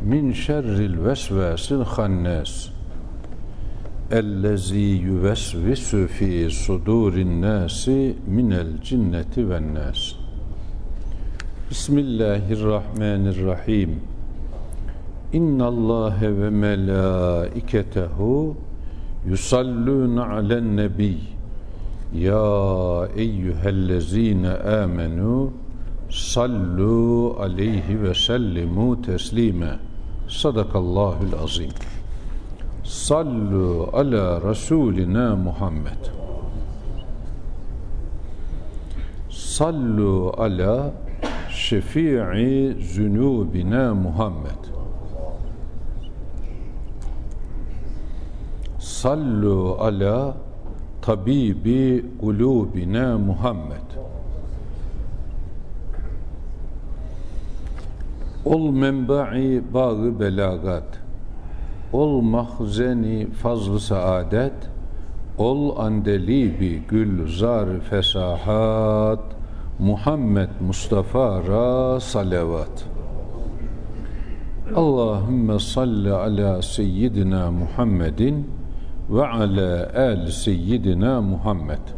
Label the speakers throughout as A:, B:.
A: min şerril vesvesil hannas ellezî yuvesvisu fî sudurin nâsi minel cinneti ven nâs. Bismillahirrahmanirrahim. İnnallâhe ve melâiketehu yusallûne alen nebiy Ya eyyühellezîne âmenû sallu aleyhi ve sellimu teslime Sadakallahul azim. Sallu ala Resulina Muhammed. Sallu ala şefii zünubina Muhammed. Sallu ala tabibi kulubina Muhammed. Ol menba'i bağı belagat. Ol mahzeni fazlı saadet. Ol andelibi gül zar fesahat. Muhammed Mustafa ra salavat. Allahümme salli ala seyyidina Muhammedin ve ala ali seyyidina Muhammed.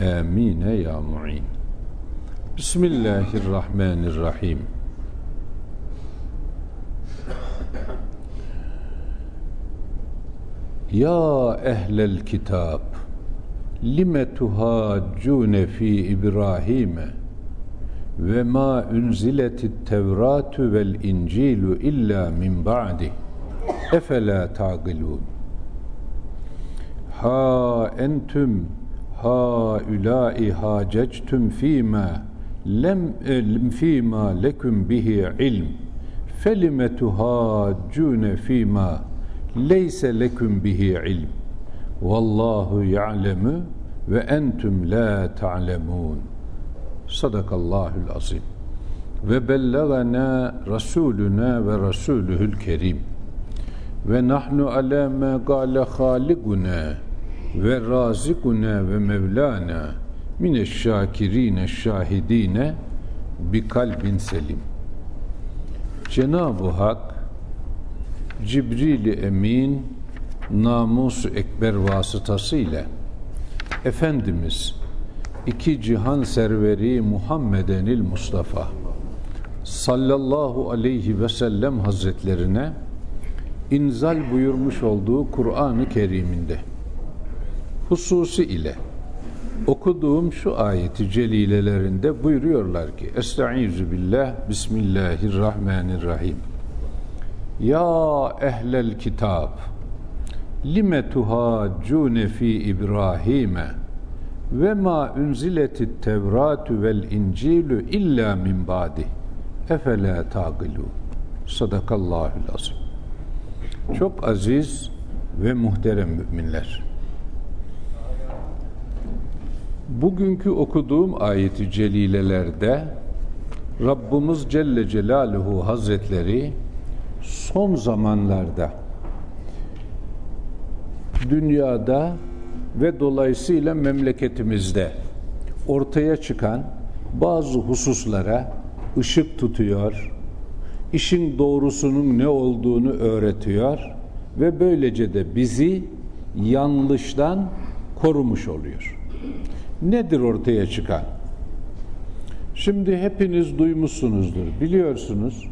A: Amine ya mu'in. Bismillahirrahmanirrahim. Ya ehlel kitab lime tuhaccune fi İbrahim'e ve ma unziletit tevratu vel incilu illa min ba'di efela taqilun ha entüm haulâi hacectüm fîmâ lem fîmâ leküm bihi ilm. Felime tuhâccûne fîmâ leyse leküm bihi ilm. Vallahu ya'lemu ve entüm la ta'lemun sadakallahul azim ve bellagana rasuluna ve rasuluhul kerim ve nahnu ala ma gale haliguna ve razikuna ve mevlana mineşşakirine şahidine bi kalbin selim. Cenab-ı Hak Cibril-i Emin namus ekber vasıtasıyla Efendimiz iki cihan serveri Muhammedenil Mustafa sallallahu aleyhi ve sellem hazretlerine inzal buyurmuş olduğu Kur'an-ı Kerim'inde hususi ile okuduğum şu ayeti celilelerinde buyuruyorlar ki Estaizu billah Bismillahirrahmanirrahim. Ya ehlel kitab lime tuhaccune fi İbrahim'e ve ma unziletit tevratu vel incilu illa min ba'di. Efela taqilu sadakallahul azim. Çok aziz ve muhterem müminler Bugünkü okuduğum ayeti celilelerde Rabbimiz Celle Celaluhu Hazretleri son zamanlarda dünyada ve dolayısıyla memleketimizde ortaya çıkan bazı hususlara ışık tutuyor, işin doğrusunun ne olduğunu öğretiyor ve böylece de bizi yanlıştan korumuş oluyor. Nedir ortaya çıkan? Şimdi hepiniz duymuşsunuzdur, biliyorsunuz.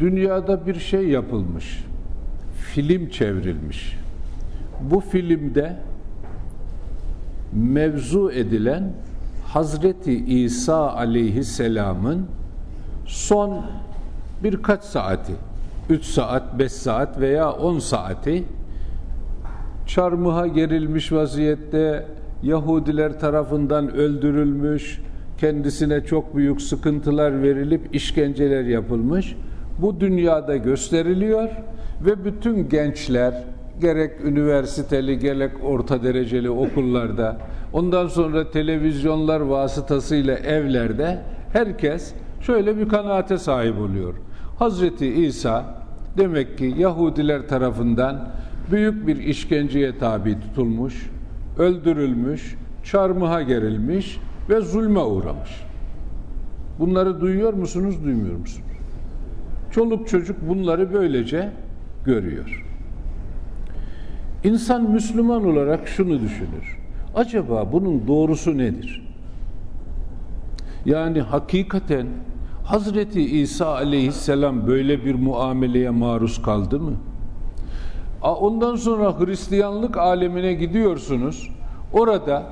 A: Dünyada bir şey yapılmış. Film çevrilmiş. Bu filmde mevzu edilen Hazreti İsa aleyhisselamın son birkaç saati, 3 saat, 5 saat veya 10 saati çarmıha gerilmiş vaziyette Yahudiler tarafından öldürülmüş, kendisine çok büyük sıkıntılar verilip işkenceler yapılmış. Bu dünyada gösteriliyor ve bütün gençler gerek üniversiteli gerek orta dereceli okullarda ondan sonra televizyonlar vasıtasıyla evlerde herkes şöyle bir kanaate sahip oluyor. Hazreti İsa demek ki Yahudiler tarafından büyük bir işkenceye tabi tutulmuş, öldürülmüş, çarmıha gerilmiş ve zulme uğramış. Bunları duyuyor musunuz, duymuyor musunuz? Çoluk çocuk bunları böylece görüyor. İnsan Müslüman olarak şunu düşünür. Acaba bunun doğrusu nedir? Yani hakikaten Hazreti İsa aleyhisselam böyle bir muameleye maruz kaldı mı? Ondan sonra Hristiyanlık alemine gidiyorsunuz. Orada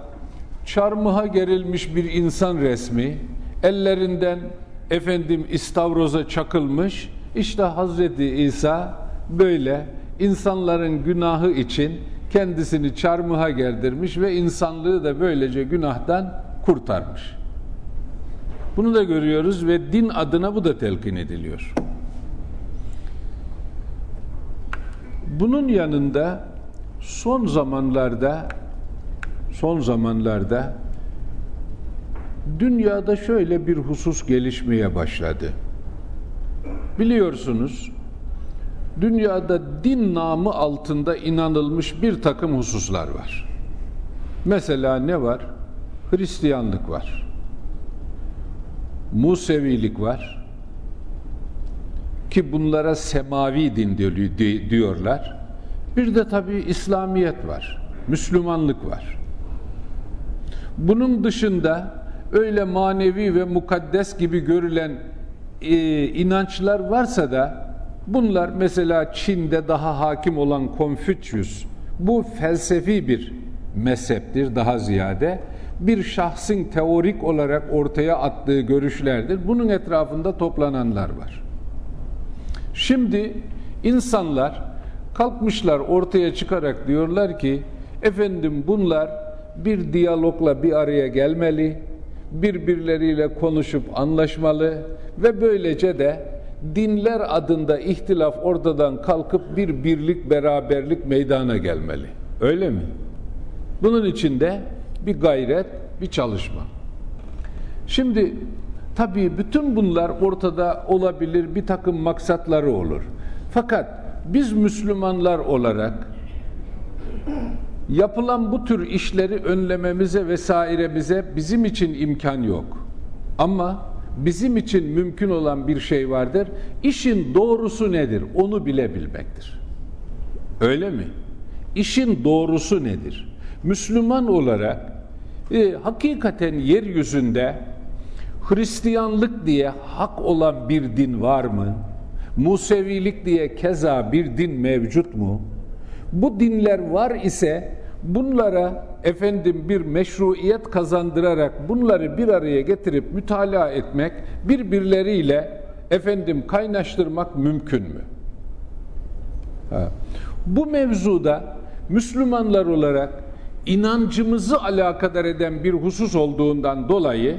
A: çarmıha gerilmiş bir insan resmi, ellerinden efendim istavroza çakılmış. İşte Hazreti İsa böyle insanların günahı için kendisini çarmıha gerdirmiş ve insanlığı da böylece günahtan kurtarmış. Bunu da görüyoruz ve din adına bu da telkin ediliyor. Bunun yanında son zamanlarda son zamanlarda dünyada şöyle bir husus gelişmeye başladı. Biliyorsunuz dünyada din namı altında inanılmış bir takım hususlar var. Mesela ne var? Hristiyanlık var. Musevilik var. Ki bunlara semavi din diyorlar. Bir de tabii İslamiyet var. Müslümanlık var. Bunun dışında öyle manevi ve mukaddes gibi görülen e, inançlar varsa da bunlar mesela Çin'de daha hakim olan Konfüçyüs bu felsefi bir mezheptir daha ziyade bir şahsın teorik olarak ortaya attığı görüşlerdir. Bunun etrafında toplananlar var. Şimdi insanlar kalkmışlar ortaya çıkarak diyorlar ki efendim bunlar bir diyalogla bir araya gelmeli, birbirleriyle konuşup anlaşmalı ve böylece de dinler adında ihtilaf ortadan kalkıp bir birlik beraberlik meydana gelmeli. Öyle mi? Bunun içinde bir gayret, bir çalışma. Şimdi tabii bütün bunlar ortada olabilir, bir takım maksatları olur. Fakat biz Müslümanlar olarak yapılan bu tür işleri önlememize vesairemize bizim için imkan yok. Ama bizim için mümkün olan bir şey vardır. İşin doğrusu nedir? Onu bilebilmektir. Öyle mi? İşin doğrusu nedir? Müslüman olarak e, hakikaten yeryüzünde Hristiyanlık diye hak olan bir din var mı? Musevilik diye keza bir din mevcut mu? Bu dinler var ise bunlara efendim bir meşruiyet kazandırarak bunları bir araya getirip mütalaa etmek, birbirleriyle efendim kaynaştırmak mümkün mü? Ha. Bu mevzuda Müslümanlar olarak inancımızı alakadar eden bir husus olduğundan dolayı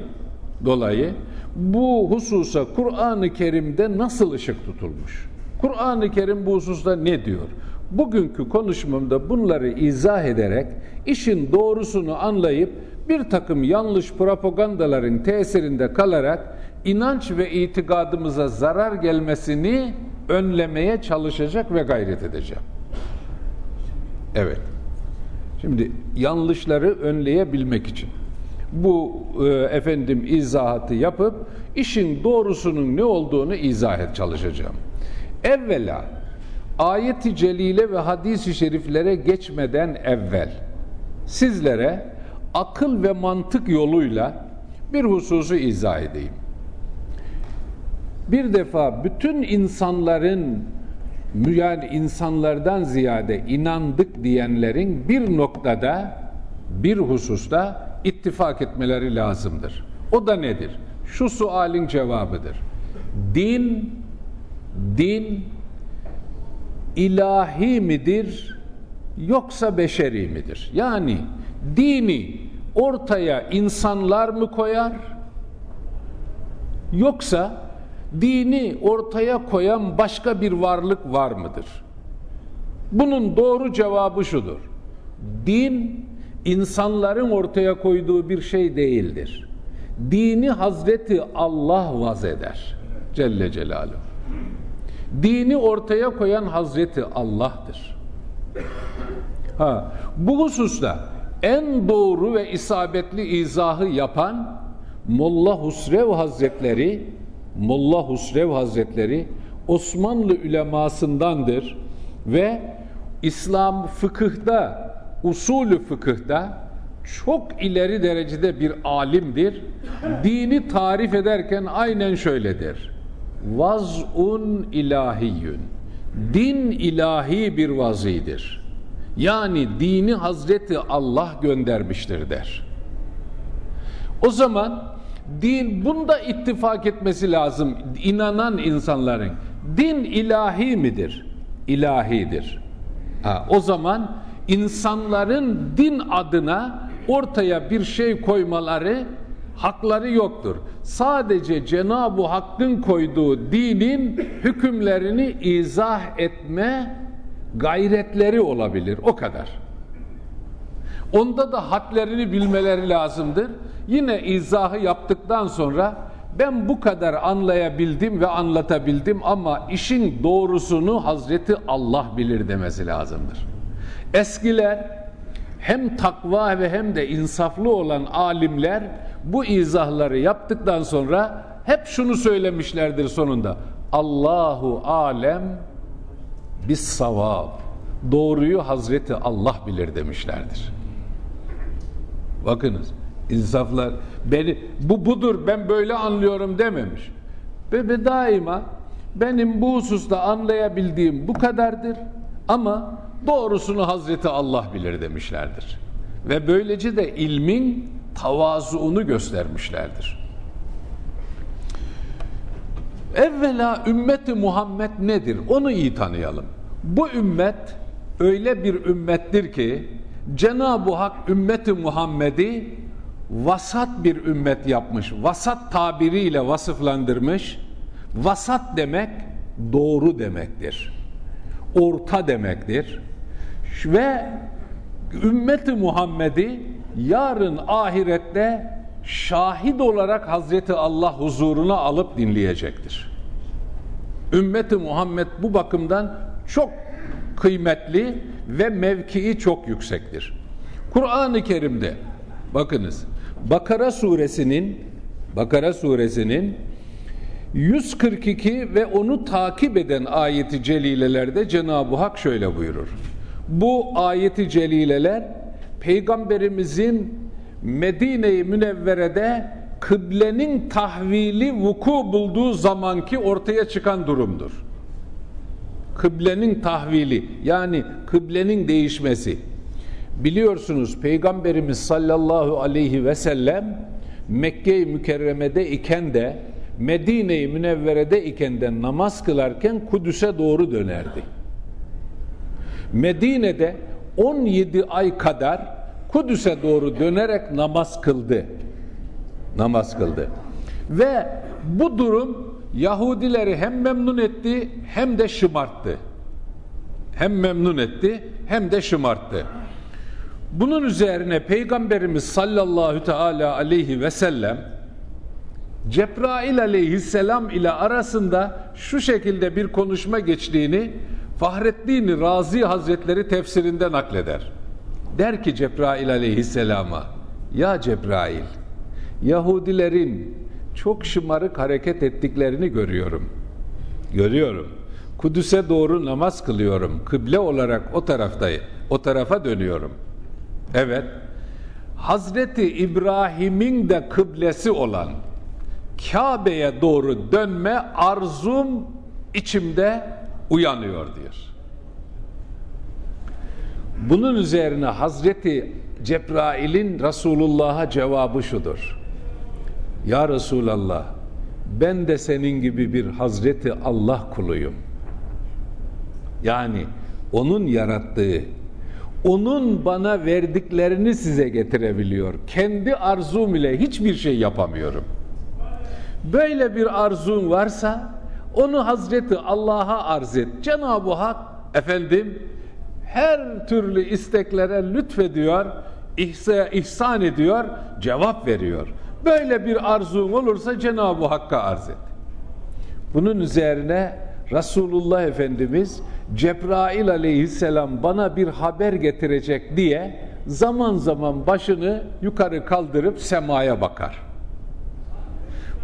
A: dolayı bu hususa Kur'an-ı Kerim'de nasıl ışık tutulmuş? Kur'an-ı Kerim bu hususta ne diyor? Bugünkü konuşmamda bunları izah ederek işin doğrusunu anlayıp bir takım yanlış propagandaların tesirinde kalarak inanç ve itikadımıza zarar gelmesini önlemeye çalışacak ve gayret edeceğim. Evet. Şimdi yanlışları önleyebilmek için bu e, efendim izahatı yapıp işin doğrusunun ne olduğunu izah et çalışacağım. Evvela ayet-i celile ve hadis-i şeriflere geçmeden evvel sizlere akıl ve mantık yoluyla bir hususu izah edeyim. bir defa bütün insanların yani insanlardan ziyade inandık diyenlerin bir noktada bir hususta ittifak etmeleri lazımdır. O da nedir? Şu sualin cevabıdır. Din din ilahi midir yoksa beşeri midir? Yani dini ortaya insanlar mı koyar yoksa dini ortaya koyan başka bir varlık var mıdır? Bunun doğru cevabı şudur. Din insanların ortaya koyduğu bir şey değildir. Dini Hazreti Allah vaz eder. Celle Celaluhu. Dini ortaya koyan Hazreti Allah'tır. Ha, bu hususta en doğru ve isabetli izahı yapan Molla Husrev Hazretleri Molla Husrev Hazretleri Osmanlı ülemasındandır ve İslam fıkıhta, usulü fıkıhta çok ileri derecede bir alimdir. Dini tarif ederken aynen şöyledir. Vaz'un ilahiyyün. Din ilahi bir vazidir. Yani dini Hazreti Allah göndermiştir der. O zaman din bunda ittifak etmesi lazım inanan insanların. Din ilahi midir? İlahidir. Ha, o zaman insanların din adına ortaya bir şey koymaları hakları yoktur. Sadece Cenab-ı Hakk'ın koyduğu dinin hükümlerini izah etme gayretleri olabilir. O kadar. Onda da hadlerini bilmeleri lazımdır. Yine izahı yaptıktan sonra ben bu kadar anlayabildim ve anlatabildim ama işin doğrusunu Hazreti Allah bilir demesi lazımdır. Eskiler hem takva ve hem de insaflı olan alimler bu izahları yaptıktan sonra hep şunu söylemişlerdir sonunda. Allahu alem bis savab. Doğruyu Hazreti Allah bilir demişlerdir. Bakınız insaflar beni bu budur ben böyle anlıyorum dememiş. Ve, ve daima benim bu hususta anlayabildiğim bu kadardır ama doğrusunu Hazreti Allah bilir demişlerdir. Ve böylece de ilmin tavazuunu göstermişlerdir. Evvela ümmeti Muhammed nedir? Onu iyi tanıyalım. Bu ümmet öyle bir ümmettir ki Cenab-ı Hak ümmeti Muhammed'i vasat bir ümmet yapmış. Vasat tabiriyle vasıflandırmış. Vasat demek doğru demektir. Orta demektir. Ve ümmeti Muhammed'i yarın ahirette şahit olarak Hazreti Allah huzuruna alıp dinleyecektir. Ümmeti Muhammed bu bakımdan çok kıymetli ve mevkii çok yüksektir. Kur'an-ı Kerim'de bakınız Bakara suresinin Bakara suresinin 142 ve onu takip eden ayeti celilelerde Cenab-ı Hak şöyle buyurur. Bu ayeti celileler peygamberimizin Medine-i Münevvere'de kıblenin tahvili vuku bulduğu zamanki ortaya çıkan durumdur. Kıblenin tahvili yani kıblenin değişmesi. Biliyorsunuz Peygamberimiz sallallahu aleyhi ve sellem Mekke-i Mükerreme'de iken de Medine-i Münevvere'de iken de namaz kılarken Kudüs'e doğru dönerdi. Medine'de 17 ay kadar Kudüs'e doğru dönerek namaz kıldı. Namaz kıldı. Ve bu durum Yahudileri hem memnun etti hem de şımarttı. Hem memnun etti hem de şımarttı. Bunun üzerine Peygamberimiz sallallahu teala aleyhi ve sellem Cebrail aleyhisselam ile arasında şu şekilde bir konuşma geçtiğini Fahrettin Razi Hazretleri tefsirinde nakleder. Der ki Cebrail aleyhisselama Ya Cebrail Yahudilerin çok şımarık hareket ettiklerini görüyorum. Görüyorum. Kudüs'e doğru namaz kılıyorum. Kıble olarak o taraftayım. O tarafa dönüyorum. Evet. Hazreti İbrahim'in de kıblesi olan Kabe'ye doğru dönme arzum içimde uyanıyor diyor. Bunun üzerine Hazreti Cebrail'in Resulullah'a cevabı şudur. Ya Resulallah ben de senin gibi bir Hazreti Allah kuluyum. Yani onun yarattığı, onun bana verdiklerini size getirebiliyor. Kendi arzum ile hiçbir şey yapamıyorum. Böyle bir arzun varsa onu Hazreti Allah'a arz et. Cenab-ı Hak efendim her türlü isteklere lütfediyor, ihsa, ihsan ediyor, cevap veriyor. Böyle bir arzun olursa Cenab-ı Hakk'a arz et. Bunun üzerine Resulullah Efendimiz Cebrail aleyhisselam bana bir haber getirecek diye zaman zaman başını yukarı kaldırıp semaya bakar.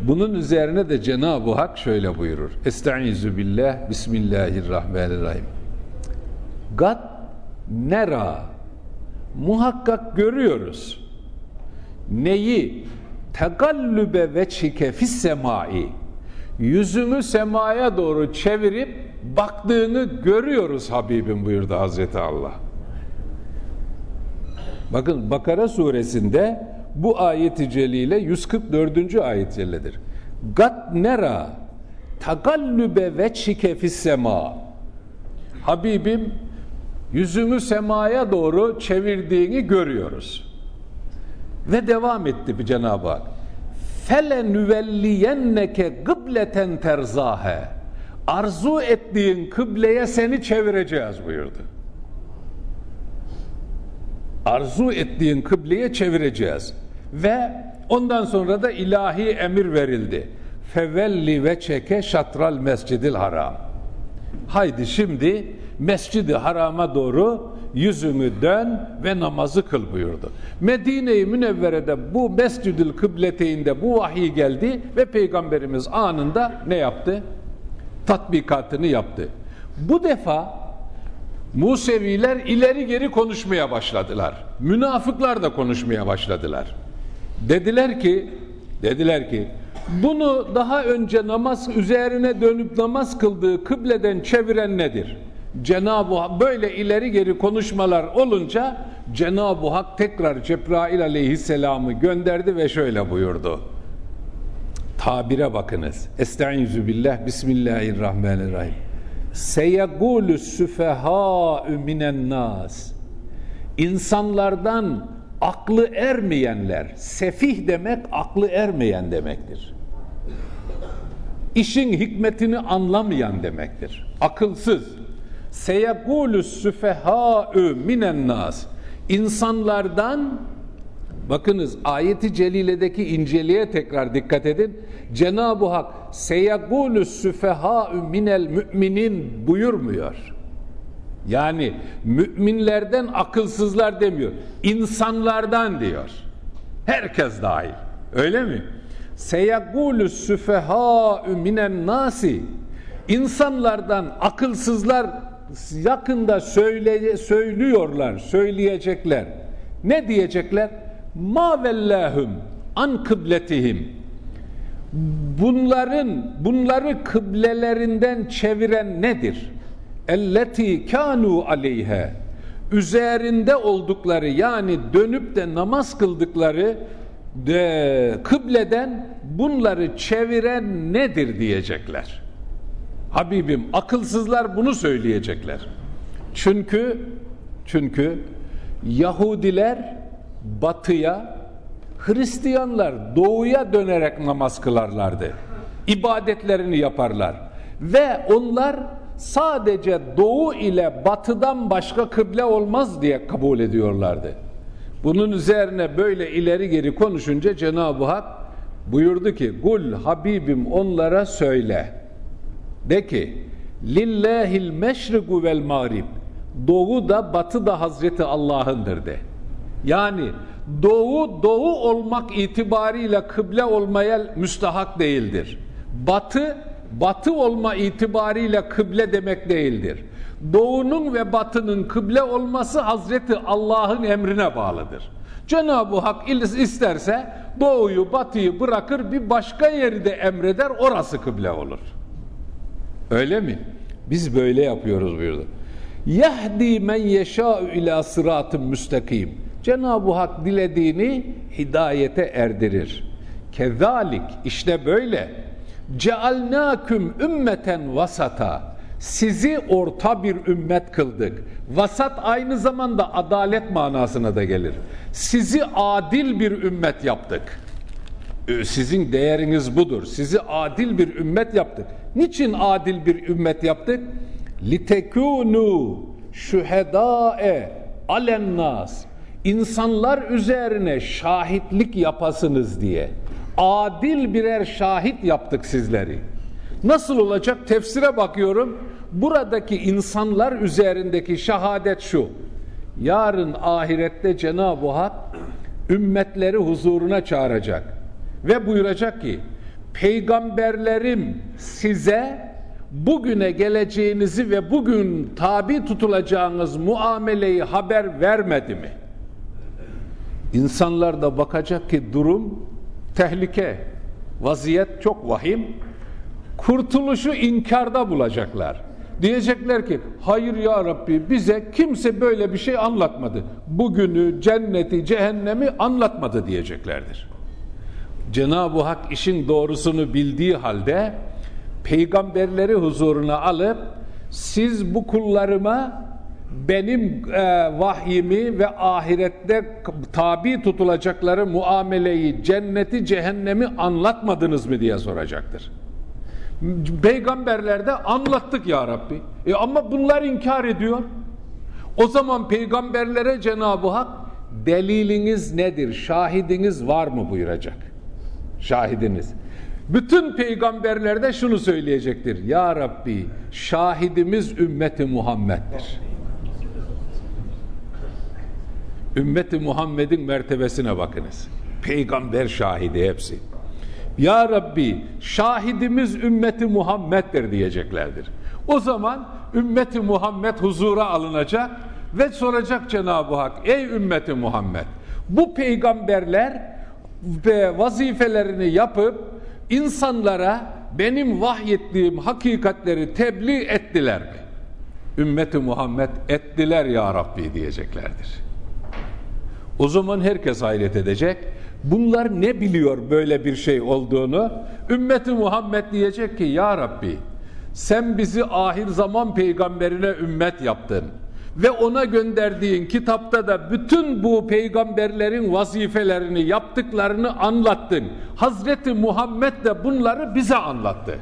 A: Bunun üzerine de Cenab-ı Hak şöyle buyurur. Estaizu billah, Bismillahirrahmanirrahim. Gat nera, muhakkak görüyoruz. Neyi? Tegallübe veçhike fis semai. Yüzünü semaya doğru çevirip baktığını görüyoruz Habibim buyurdu Hazreti Allah. Bakın Bakara suresinde bu ayeti celile 144. ayet celledir. Gat nera tagallübe veçhike fis sema. Habibim yüzünü semaya doğru çevirdiğini görüyoruz. Ve devam etti bir Cenab-ı Hak. Fele nüvelliyenneke gıbleten terzahe. Arzu ettiğin kıbleye seni çevireceğiz buyurdu. Arzu ettiğin kıbleye çevireceğiz. Ve ondan sonra da ilahi emir verildi. Fevelli ve çeke şatral mescidil haram. Haydi şimdi mescidi harama doğru yüzünü dön ve namazı kıl buyurdu. Medine-i Münevvere'de bu mescidil kıbleteynde bu vahiy geldi ve Peygamberimiz anında ne yaptı? Tatbikatını yaptı. Bu defa Museviler ileri geri konuşmaya başladılar. Münafıklar da konuşmaya başladılar. Dediler ki, dediler ki bunu daha önce namaz üzerine dönüp namaz kıldığı kıbleden çeviren nedir? Cenab-ı Hak böyle ileri geri konuşmalar olunca Cenab-ı Hak tekrar Cebrail aleyhisselamı gönderdi ve şöyle buyurdu. Tabire bakınız. Estaizu billah, Bismillahirrahmanirrahim. Seyegulü süfehâ'ü minen nas. İnsanlardan aklı ermeyenler, sefih demek aklı ermeyen demektir. İşin hikmetini anlamayan demektir. Akılsız. Seyegulü süfehâ'ü minen nas. İnsanlardan Bakınız ayeti celiledeki inceliğe tekrar dikkat edin. Cenab-ı Hak seyegulü süfehâ'ü minel müminin buyurmuyor. Yani müminlerden akılsızlar demiyor. İnsanlardan diyor. Herkes dahil. Öyle mi? Seyegulü süfehâ'ü minen nasi. İnsanlardan akılsızlar yakında söyle, söylüyorlar, söyleyecekler. Ne diyecekler? Ma vellahum an kıbletihim bunların bunları kıblelerinden çeviren nedir? Elleti kanu aleyhe üzerinde oldukları yani dönüp de namaz kıldıkları de, kıbleden bunları çeviren nedir diyecekler. Habibim akılsızlar bunu söyleyecekler. Çünkü çünkü Yahudiler batıya, Hristiyanlar doğuya dönerek namaz kılarlardı. İbadetlerini yaparlar. Ve onlar sadece doğu ile batıdan başka kıble olmaz diye kabul ediyorlardı. Bunun üzerine böyle ileri geri konuşunca Cenab-ı Hak buyurdu ki Gul Habibim onlara söyle de ki Lillahil meşriku vel mağrib Doğu da batı da Hazreti Allah'ındır de. Yani doğu doğu olmak itibariyle kıble olmaya müstahak değildir. Batı batı olma itibariyle kıble demek değildir. Doğunun ve batının kıble olması Hazreti Allah'ın emrine bağlıdır. Cenab-ı Hak isterse doğuyu batıyı bırakır bir başka yeri de emreder orası kıble olur. Öyle mi? Biz böyle yapıyoruz buyurdu. Yehdi men yeşâ'u ila sıratın müstakim. Cenab-ı Hak dilediğini hidayete erdirir. Kezalik işte böyle. Cealnâküm ümmeten vasata. Sizi orta bir ümmet kıldık. Vasat aynı zamanda adalet manasına da gelir. Sizi adil bir ümmet yaptık. Ee, sizin değeriniz budur. Sizi adil bir ümmet yaptık. Niçin adil bir ümmet yaptık? litekunu şühedâe alennas insanlar üzerine şahitlik yapasınız diye adil birer şahit yaptık sizleri. Nasıl olacak? Tefsire bakıyorum. Buradaki insanlar üzerindeki şehadet şu. Yarın ahirette Cenab-ı Hak ümmetleri huzuruna çağıracak ve buyuracak ki peygamberlerim size bugüne geleceğinizi ve bugün tabi tutulacağınız muameleyi haber vermedi mi? İnsanlar da bakacak ki durum tehlike, vaziyet çok vahim. Kurtuluşu inkarda bulacaklar. Diyecekler ki hayır ya Rabbi bize kimse böyle bir şey anlatmadı. Bugünü, cenneti, cehennemi anlatmadı diyeceklerdir. Cenab-ı Hak işin doğrusunu bildiği halde peygamberleri huzuruna alıp siz bu kullarıma benim e, vahyimi ve ahirette tabi tutulacakları muameleyi, cenneti, cehennemi anlatmadınız mı diye soracaktır. Peygamberlerde anlattık ya Rabbi. E ama bunlar inkar ediyor. O zaman peygamberlere Cenab-ı Hak deliliniz nedir, şahidiniz var mı buyuracak. Şahidiniz. Bütün peygamberler de şunu söyleyecektir. Ya Rabbi şahidimiz ümmeti Muhammed'dir. Ümmeti Muhammed'in mertebesine bakınız. Peygamber şahidi hepsi. Ya Rabbi şahidimiz ümmeti Muhammed'dir diyeceklerdir. O zaman ümmeti Muhammed huzura alınacak ve soracak Cenab-ı Hak ey ümmeti Muhammed bu peygamberler ve vazifelerini yapıp insanlara benim vahyettiğim hakikatleri tebliğ ettiler mi? Ümmeti Muhammed ettiler ya Rabbi diyeceklerdir. O zaman herkes hayret edecek. Bunlar ne biliyor böyle bir şey olduğunu? Ümmeti Muhammed diyecek ki ya Rabbi sen bizi ahir zaman peygamberine ümmet yaptın ve ona gönderdiğin kitapta da bütün bu peygamberlerin vazifelerini yaptıklarını anlattın. Hazreti Muhammed de bunları bize anlattı.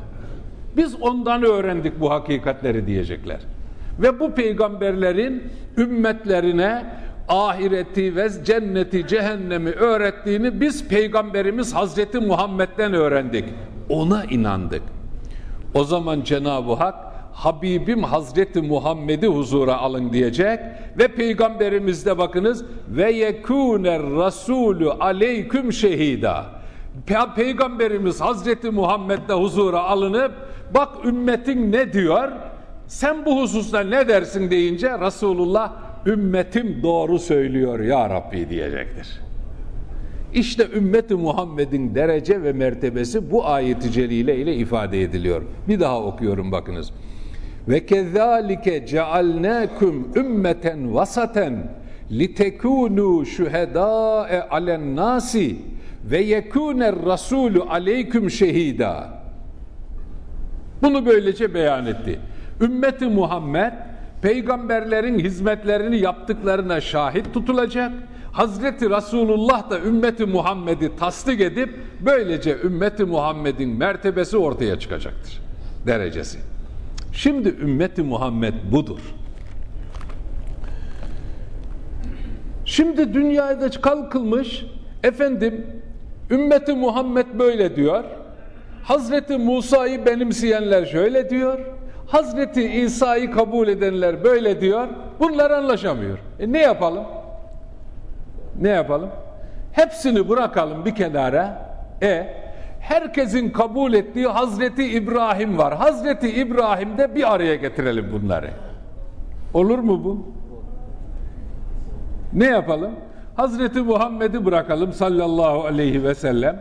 A: Biz ondan öğrendik bu hakikatleri diyecekler. Ve bu peygamberlerin ümmetlerine ahireti ve cenneti, cehennemi öğrettiğini biz peygamberimiz Hazreti Muhammed'den öğrendik. Ona inandık. O zaman Cenab-ı Hak Habibim Hazreti Muhammed'i huzura alın diyecek ve peygamberimiz de bakınız ve yekûner rasulü aleyküm şehida Pe peygamberimiz Hazreti Muhammed'de huzura alınıp bak ümmetin ne diyor sen bu hususta ne dersin deyince Resulullah ümmetim doğru söylüyor ya Rabbi diyecektir. İşte ümmeti Muhammed'in derece ve mertebesi bu ayeti celile ile ifade ediliyor. Bir daha okuyorum bakınız. Ve kezalike cealnakum ümmeten vasaten litekunu şuhedâe alen nasi ve yekûner rasulü aleyküm şehida. Bunu böylece beyan etti. Ümmeti Muhammed peygamberlerin hizmetlerini yaptıklarına şahit tutulacak. Hazreti Resulullah da ümmeti Muhammed'i tasdik edip böylece ümmeti Muhammed'in mertebesi ortaya çıkacaktır. Derecesi. Şimdi ümmeti Muhammed budur. Şimdi dünyada kalkılmış efendim ümmeti Muhammed böyle diyor. Hazreti Musa'yı benimseyenler şöyle diyor. Hazreti İsa'yı kabul edenler böyle diyor. Bunlar anlaşamıyor. E ne yapalım? Ne yapalım? Hepsini bırakalım bir kenara. E herkesin kabul ettiği Hazreti İbrahim var. Hazreti İbrahim'de bir araya getirelim bunları. Olur mu bu? Ne yapalım? Hazreti Muhammed'i bırakalım sallallahu aleyhi ve sellem.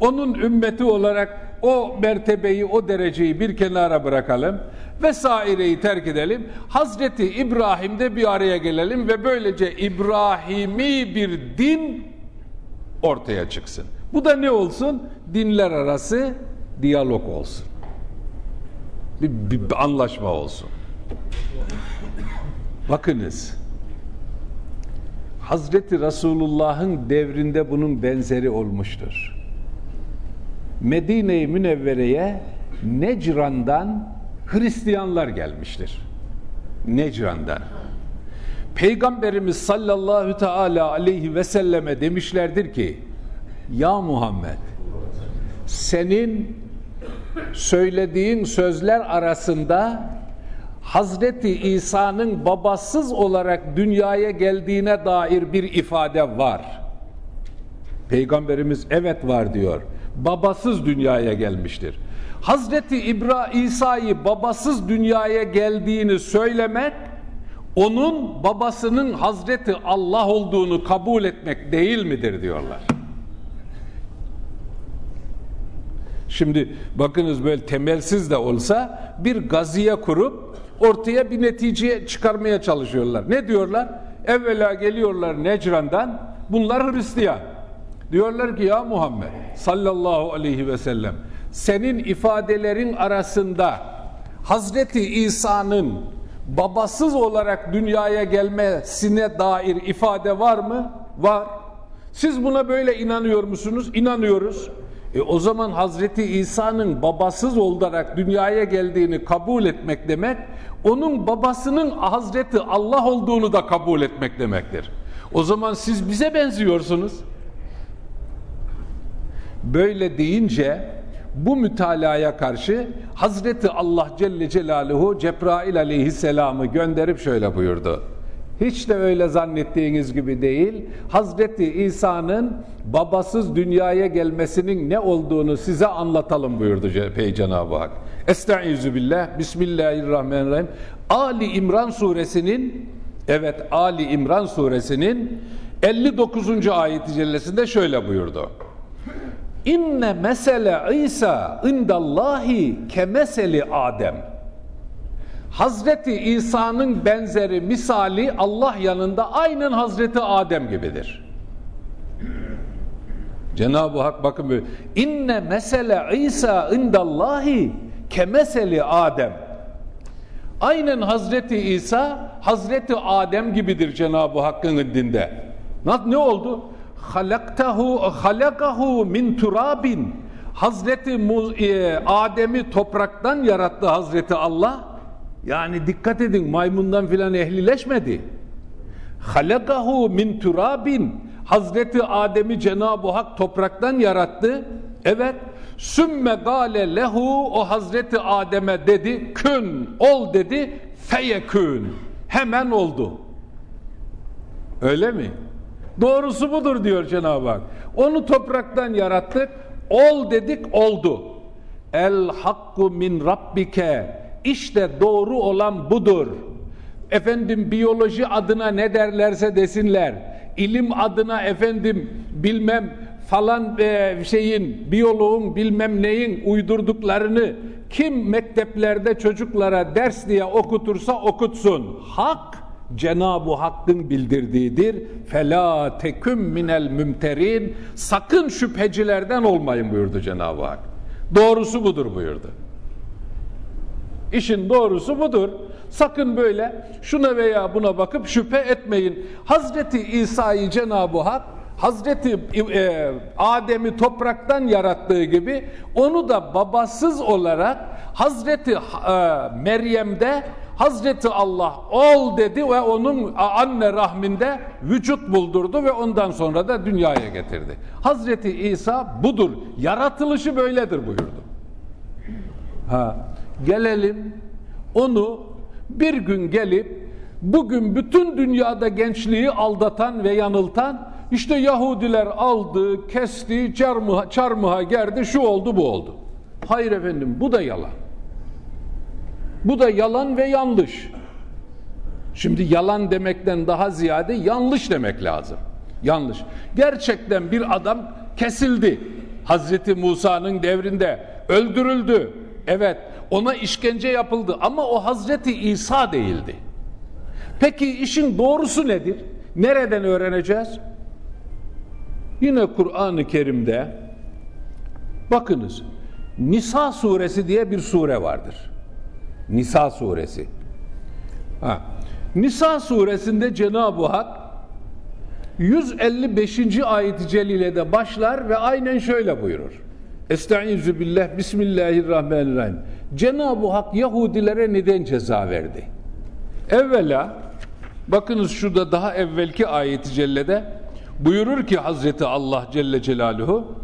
A: Onun ümmeti olarak o mertebeyi, o dereceyi bir kenara bırakalım vesaireyi terk edelim. Hazreti İbrahim'de bir araya gelelim ve böylece İbrahimi bir din ortaya çıksın. Bu da ne olsun? Dinler arası diyalog olsun. Bir, bir, bir anlaşma olsun. Bakınız. Hazreti Resulullah'ın devrinde bunun benzeri olmuştur. Medine-i Münevvere'ye Necran'dan Hristiyanlar gelmiştir. Necran'dan. Peygamberimiz sallallahu teala aleyhi ve selleme demişlerdir ki Ya Muhammed senin söylediğin sözler arasında Hazreti İsa'nın babasız olarak dünyaya geldiğine dair bir ifade var. Peygamberimiz evet var diyor. Babasız dünyaya gelmiştir. Hazreti İbra İsa'yı babasız dünyaya geldiğini söylemek onun babasının Hazreti Allah olduğunu kabul etmek değil midir diyorlar. Şimdi bakınız böyle temelsiz de olsa bir gaziye kurup ortaya bir netice çıkarmaya çalışıyorlar. Ne diyorlar? Evvela geliyorlar Necran'dan bunlar Hristiyan. Diyorlar ki ya Muhammed sallallahu aleyhi ve sellem senin ifadelerin arasında Hazreti İsa'nın babasız olarak dünyaya gelmesine dair ifade var mı? Var. Siz buna böyle inanıyor musunuz? İnanıyoruz. E o zaman Hazreti İsa'nın babasız olarak dünyaya geldiğini kabul etmek demek, onun babasının Hazreti Allah olduğunu da kabul etmek demektir. O zaman siz bize benziyorsunuz. Böyle deyince bu mütalaya karşı Hazreti Allah Celle Celaluhu Cebrail aleyhisselamı gönderip şöyle buyurdu. Hiç de öyle zannettiğiniz gibi değil. Hazreti İsa'nın babasız dünyaya gelmesinin ne olduğunu size anlatalım buyurdu Pey Cenab-ı Hak. Estaizu billah. Bismillahirrahmanirrahim. Ali İmran suresinin evet Ali İmran suresinin 59. ayeti cellesinde şöyle buyurdu. İnne mesele İsa indallahi kemeseli Adem. Hazreti İsa'nın benzeri misali Allah yanında aynen Hazreti Adem gibidir. Cenab-ı Hak bakın böyle inne mesele İsa indallahi kemeseli Adem. Aynen Hazreti İsa Hazreti Adem gibidir Cenab-ı Hakk'ın dinde. Ne oldu? Halaktahu halakahu min turabin Hazreti e, Adem'i topraktan yarattı Hazreti Allah. Yani dikkat edin maymundan filan ehlileşmedi. Halakahu min turabin Hazreti Adem'i Cenab-ı Hak topraktan yarattı. Evet. Sümme gale lehu o Hazreti Adem'e dedi kün ol dedi feyekün hemen oldu. Öyle mi? Doğrusu budur diyor Cenab-ı Hak. Onu topraktan yarattık. Ol dedik oldu. El hakku min rabbike. İşte doğru olan budur. Efendim biyoloji adına ne derlerse desinler. İlim adına efendim bilmem falan e, şeyin, biyoloğun bilmem neyin uydurduklarını kim mekteplerde çocuklara ders diye okutursa okutsun. Hak Cenab-ı Hakk'ın bildirdiğidir. Fela teküm minel mümterin. Sakın şüphecilerden olmayın buyurdu Cenab-ı Hak. Doğrusu budur buyurdu. İşin doğrusu budur. Sakın böyle şuna veya buna bakıp şüphe etmeyin. Hazreti İsa'yı Cenab-ı Hak Hazreti e, Adem'i topraktan yarattığı gibi onu da babasız olarak Hazreti e, Meryem'de Hazreti Allah ol dedi ve onun anne rahminde vücut buldurdu ve ondan sonra da dünyaya getirdi. Hazreti İsa budur. Yaratılışı böyledir buyurdu. Ha, gelelim onu bir gün gelip bugün bütün dünyada gençliği aldatan ve yanıltan işte Yahudiler aldı, kesti, çarmıha, çarmıha gerdi, şu oldu bu oldu. Hayır efendim bu da yalan. Bu da yalan ve yanlış. Şimdi yalan demekten daha ziyade yanlış demek lazım. Yanlış. Gerçekten bir adam kesildi. Hazreti Musa'nın devrinde öldürüldü. Evet, ona işkence yapıldı ama o Hazreti İsa değildi. Peki işin doğrusu nedir? Nereden öğreneceğiz? Yine Kur'an-ı Kerim'de bakınız Nisa suresi diye bir sure vardır. Nisa suresi. Ha. Nisa suresinde Cenab-ı Hak 155. ayet-i celilede başlar ve aynen şöyle buyurur. Estaizu billah, Bismillahirrahmanirrahim. Cenab-ı Hak Yahudilere neden ceza verdi? Evvela, bakınız şurada daha evvelki ayet-i cellede buyurur ki Hazreti Allah Celle Celaluhu,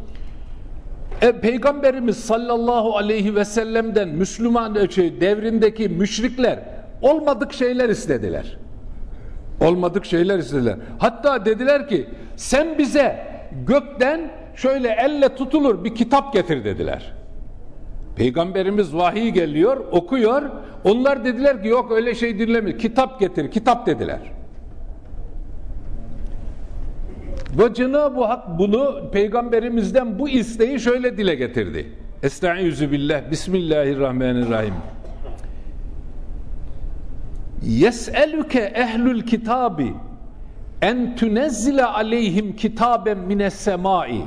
A: e, Peygamberimiz sallallahu aleyhi ve sellem'den Müslüman şey, devrindeki müşrikler olmadık şeyler istediler. Olmadık şeyler istediler. Hatta dediler ki sen bize gökten şöyle elle tutulur bir kitap getir dediler. Peygamberimiz vahiy geliyor, okuyor. Onlar dediler ki yok öyle şey dinlemiyor. Kitap getir, kitap dediler. Ve Cenab-ı Hak bunu peygamberimizden bu isteği şöyle dile getirdi. Estaizu billah, Bismillahirrahmanirrahim. Yes'eluke ehlül kitabi en tunezzile aleyhim kitaben mines semai.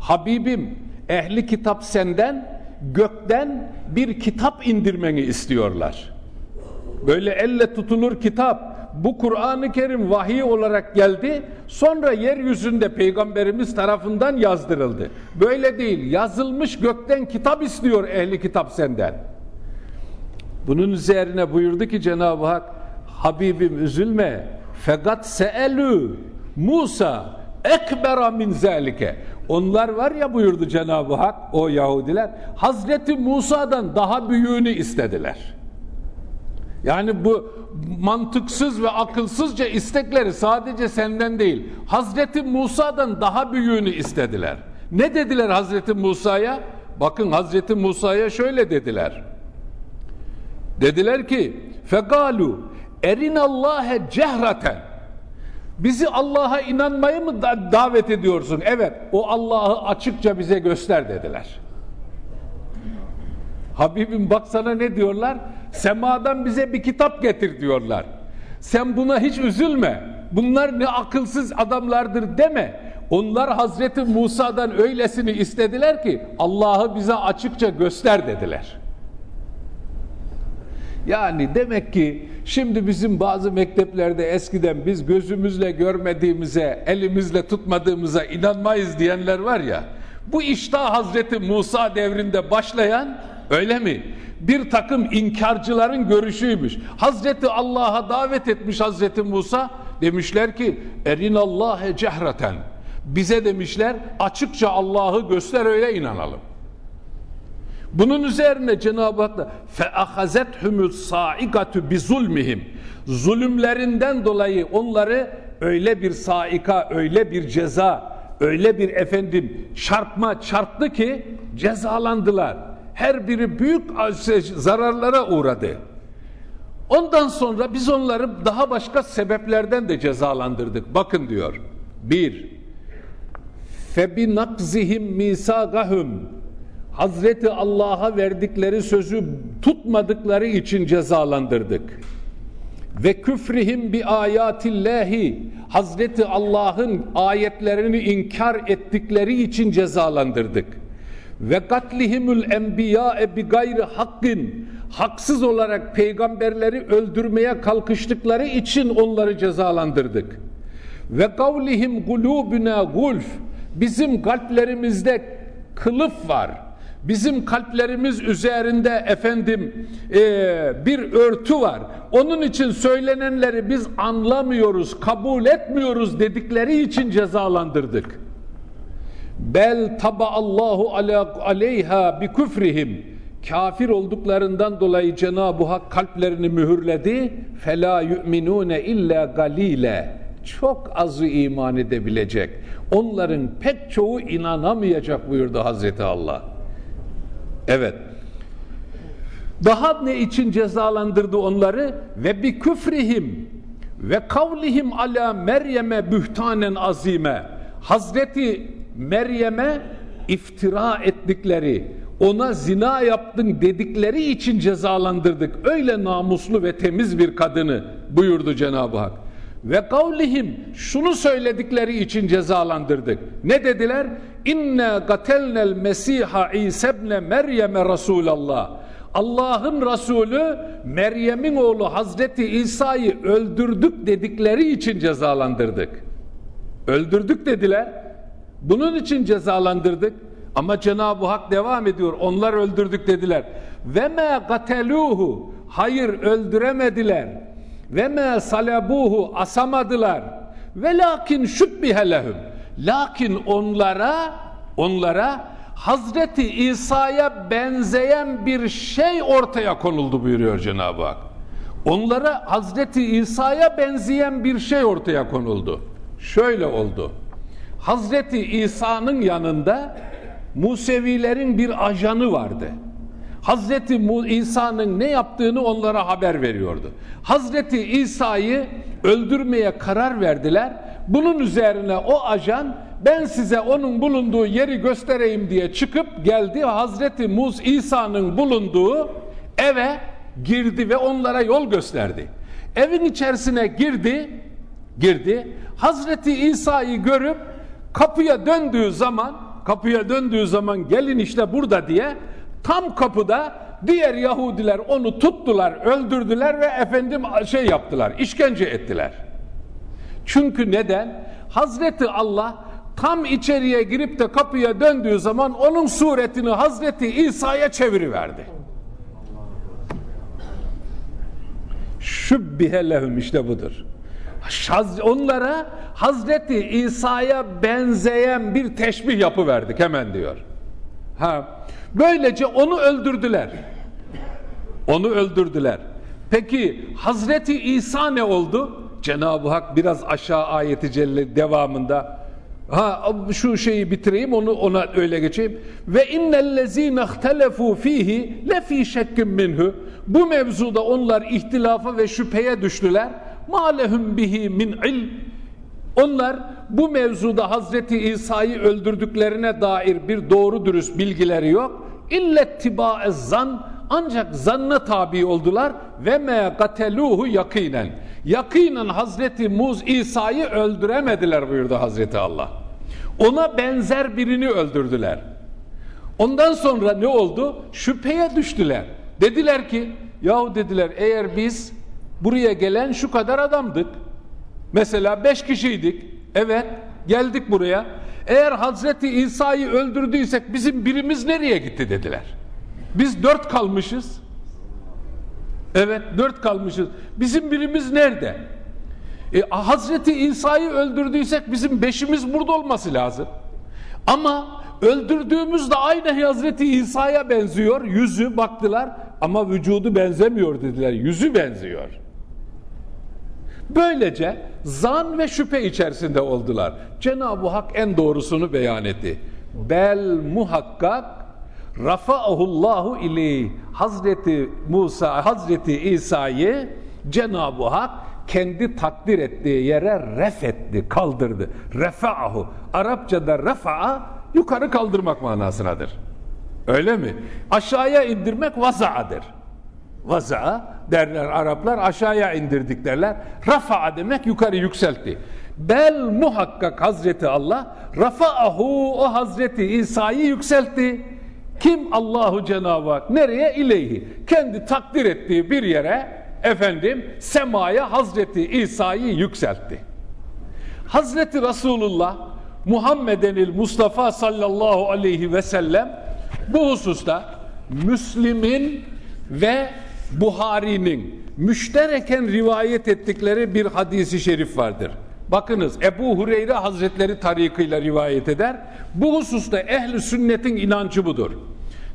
A: Habibim, ehli kitap senden gökten bir kitap indirmeni istiyorlar. Böyle elle tutulur kitap. Bu Kur'an-ı Kerim vahiy olarak geldi. Sonra yeryüzünde peygamberimiz tarafından yazdırıldı. Böyle değil. Yazılmış gökten kitap istiyor ehli kitap senden. Bunun üzerine buyurdu ki Cenab-ı Hak Habibim üzülme fakat seelü Musa ekbera min zalike onlar var ya buyurdu Cenab-ı Hak o Yahudiler Hazreti Musa'dan daha büyüğünü istediler. Yani bu mantıksız ve akılsızca istekleri sadece senden değil Hazreti Musa'dan daha büyüğünü istediler. Ne dediler Hazreti Musa'ya? Bakın Hazreti Musa'ya şöyle dediler. Dediler ki fekalu erinallâhe cehraten bizi Allah'a inanmayı mı davet ediyorsun? Evet o Allah'ı açıkça bize göster dediler. Habibim baksana ne diyorlar? Semadan bize bir kitap getir diyorlar. Sen buna hiç üzülme. Bunlar ne akılsız adamlardır deme. Onlar Hazreti Musa'dan öylesini istediler ki Allah'ı bize açıkça göster dediler. Yani demek ki şimdi bizim bazı mekteplerde eskiden biz gözümüzle görmediğimize, elimizle tutmadığımıza inanmayız diyenler var ya, bu iştah Hazreti Musa devrinde başlayan öyle mi? Bir takım inkarcıların görüşüymüş. Hazreti Allah'a davet etmiş Hazreti Musa demişler ki erinallâhe cehreten bize demişler açıkça Allah'ı göster öyle inanalım. Bunun üzerine Cenab-ı Hak da saikatu bi zulmihim. Zulümlerinden dolayı onları öyle bir saika, öyle bir ceza, öyle bir efendim çarpma çarptı ki cezalandılar. Her biri büyük zararlara uğradı. Ondan sonra biz onları daha başka sebeplerden de cezalandırdık. Bakın diyor. Bir, febinakzihim misagahum Hazreti Allah'a verdikleri sözü tutmadıkları için cezalandırdık. Ve küfrihim bi ayatillahi Hazreti Allah'ın ayetlerini inkar ettikleri için cezalandırdık. Ve katlihimül enbiya bi gayri hakkın haksız olarak peygamberleri öldürmeye kalkıştıkları için onları cezalandırdık. Ve kavlihim gulubuna gulf bizim kalplerimizde kılıf var Bizim kalplerimiz üzerinde efendim e, bir örtü var. Onun için söylenenleri biz anlamıyoruz, kabul etmiyoruz dedikleri için cezalandırdık. Bel taba Allahu aleyha bi küfrihim. Kafir olduklarından dolayı Cenab-ı Hak kalplerini mühürledi. Fela yu'minune illa galile. Çok azı iman edebilecek. Onların pek çoğu inanamayacak buyurdu Hazreti Allah. Evet. Daha ne için cezalandırdı onları? Ve bi küfrihim ve kavlihim ala Meryem'e bühtanen azime Hazreti Meryem'e iftira ettikleri ona zina yaptın dedikleri için cezalandırdık. Öyle namuslu ve temiz bir kadını buyurdu Cenab-ı Hak. Ve kavlihim şunu söyledikleri için cezalandırdık. Ne dediler? İnne gatelnel Mesiha İsa ibn Meryem'e Resulallah. Allah'ın Resulü Meryem'in oğlu Hazreti İsa'yı öldürdük dedikleri için cezalandırdık. Öldürdük dediler. Bunun için cezalandırdık. Ama Cenab-ı Hak devam ediyor. Onlar öldürdük dediler. Ve me gateluhu. Hayır öldüremediler. Ve me salabuhu asamadılar. Ve lakin şübbihe lehum. Lakin onlara onlara Hazreti İsa'ya benzeyen bir şey ortaya konuldu buyuruyor Cenab-ı Hak. Onlara Hazreti İsa'ya benzeyen bir şey ortaya konuldu. Şöyle oldu. Hazreti İsa'nın yanında Musevilerin bir ajanı vardı. Hazreti İsa'nın ne yaptığını onlara haber veriyordu. Hazreti İsa'yı öldürmeye karar verdiler. Bunun üzerine o ajan ben size onun bulunduğu yeri göstereyim diye çıkıp geldi. Hazreti Mus İsa'nın bulunduğu eve girdi ve onlara yol gösterdi. Evin içerisine girdi, girdi. Hazreti İsa'yı görüp kapıya döndüğü zaman kapıya döndüğü zaman gelin işte burada diye tam kapıda diğer Yahudiler onu tuttular, öldürdüler ve efendim şey yaptılar, işkence ettiler. Çünkü neden? Hazreti Allah tam içeriye girip de kapıya döndüğü zaman onun suretini Hazreti İsa'ya çeviriverdi. Şübbihe lehum işte budur. Onlara Hazreti İsa'ya benzeyen bir teşbih yapıverdik hemen diyor. Ha, böylece onu öldürdüler. Onu öldürdüler. Peki Hazreti İsa ne oldu? Cenab-ı Hak biraz aşağı ayeti celle devamında ha şu şeyi bitireyim onu ona öyle geçeyim. Ve innellezine ihtelefu fihi lefi şekkin minhu. Bu mevzuda onlar ihtilafa ve şüpheye düştüler. Lehum bihi min ilm. Onlar bu mevzuda Hazreti İsa'yı öldürdüklerine dair bir doğru dürüst bilgileri yok. Tiba'ez zan ancak zanna tabi oldular ve me gateluhu yakinen. Yakinen Hazreti Muz İsa'yı öldüremediler buyurdu Hazreti Allah. Ona benzer birini öldürdüler. Ondan sonra ne oldu? Şüpheye düştüler. Dediler ki yahu dediler eğer biz buraya gelen şu kadar adamdık. Mesela beş kişiydik. Evet geldik buraya. Eğer Hazreti İsa'yı öldürdüysek bizim birimiz nereye gitti dediler. Biz dört kalmışız. Evet dört kalmışız. Bizim birimiz nerede? E, Hazreti İsa'yı öldürdüysek bizim beşimiz burada olması lazım. Ama öldürdüğümüz de aynı Hazreti İsa'ya benziyor. Yüzü baktılar ama vücudu benzemiyor dediler. Yüzü benziyor. Böylece zan ve şüphe içerisinde oldular. Cenab-ı Hak en doğrusunu beyan etti. Bel muhakkak rafa'ahullahu ileyh. Hazreti Musa, Hazreti İsa'yı Cenab-ı Hak kendi takdir ettiği yere ref etti, kaldırdı. Refa'ahu. Arapçada refa'a yukarı kaldırmak manasınadır. Öyle mi? Aşağıya indirmek vaza'adır. Vaza derler Araplar aşağıya indirdik derler. Rafa'a demek yukarı yükseltti. Bel muhakkak Hazreti Allah rafa'ahu o Hazreti İsa'yı yükseltti. Kim? Allahu Cenab-ı Hak. Nereye? İleyhi. Kendi takdir ettiği bir yere efendim semaya Hazreti İsa'yı yükseltti. Hazreti Resulullah Muhammedenil Mustafa sallallahu aleyhi ve sellem bu hususta Müslim'in ve Buhari'nin müştereken rivayet ettikleri bir hadisi şerif vardır. Bakınız Ebu Hureyre Hazretleri tarikıyla rivayet eder. Bu hususta ehli sünnetin inancı budur.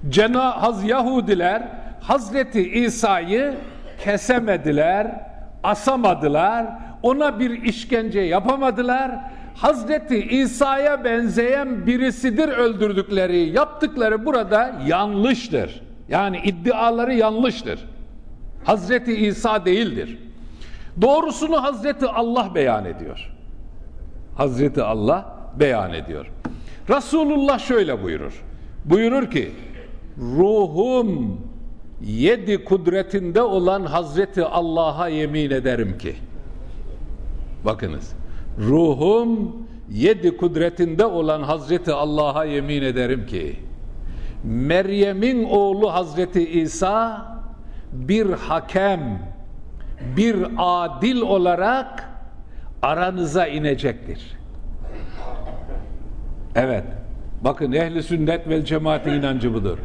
A: Cenahaz Yahudiler Hazreti İsa'yı kesemediler, asamadılar, ona bir işkence yapamadılar. Hazreti İsa'ya benzeyen birisidir öldürdükleri, yaptıkları burada yanlıştır. Yani iddiaları yanlıştır. Hazreti İsa değildir. Doğrusunu Hazreti Allah beyan ediyor. Hazreti Allah beyan ediyor. Resulullah şöyle buyurur. Buyurur ki ruhum yedi kudretinde olan Hazreti Allah'a yemin ederim ki bakınız ruhum yedi kudretinde olan Hazreti Allah'a yemin ederim ki Meryem'in oğlu Hazreti İsa bir hakem bir adil olarak aranıza inecektir. Evet. Bakın ehli sünnet vel cemaatin inancı budur.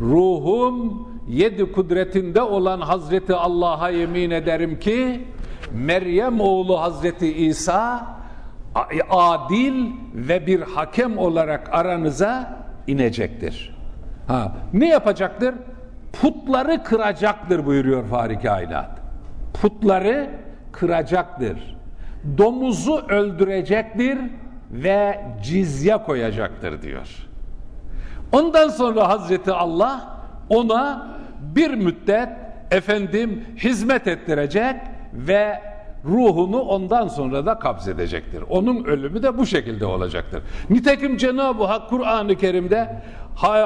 A: Ruhum yedi kudretinde olan Hazreti Allah'a yemin ederim ki Meryem oğlu Hazreti İsa adil ve bir hakem olarak aranıza inecektir. Ha, ne yapacaktır? Putları kıracaktır buyuruyor Fahri Kainat. Putları kıracaktır. Domuzu öldürecektir ve cizye koyacaktır diyor. Ondan sonra Hazreti Allah ona bir müddet efendim hizmet ettirecek ve ruhunu ondan sonra da kabzedecektir. Onun ölümü de bu şekilde olacaktır. Nitekim Cenab-ı Hak Kur'an-ı Kerim'de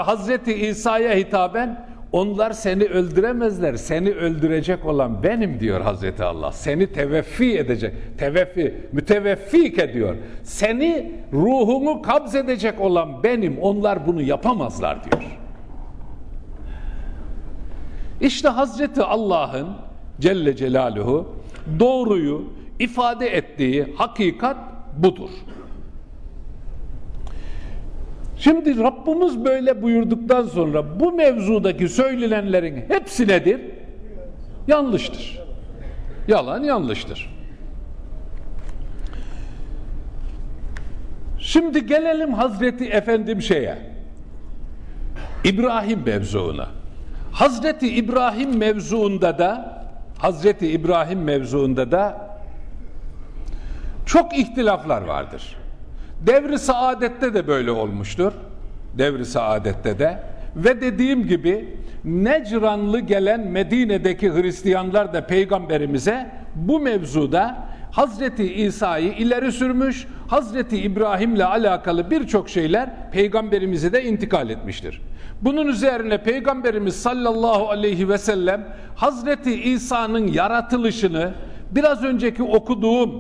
A: Hazreti İsa'ya hitaben onlar seni öldüremezler. Seni öldürecek olan benim diyor Hazreti Allah. Seni teveffi edecek. Teveffi, müteveffik diyor. Seni ruhunu kabz edecek olan benim. Onlar bunu yapamazlar diyor. İşte Hazreti Allah'ın Celle Celaluhu doğruyu ifade ettiği hakikat budur. Şimdi Rabbimiz böyle buyurduktan sonra bu mevzudaki söylenenlerin hepsi nedir? Yanlıştır. Yalan yanlıştır. Şimdi gelelim Hazreti Efendim şeye. İbrahim mevzuuna. Hazreti İbrahim mevzuunda da Hazreti İbrahim mevzuunda da çok ihtilaflar vardır. Devri saadette de böyle olmuştur. Devri saadette de ve dediğim gibi Necranlı gelen Medine'deki Hristiyanlar da peygamberimize bu mevzuda Hazreti İsa'yı ileri sürmüş, Hazreti İbrahim'le alakalı birçok şeyler peygamberimize de intikal etmiştir. Bunun üzerine peygamberimiz sallallahu aleyhi ve sellem Hazreti İsa'nın yaratılışını biraz önceki okuduğum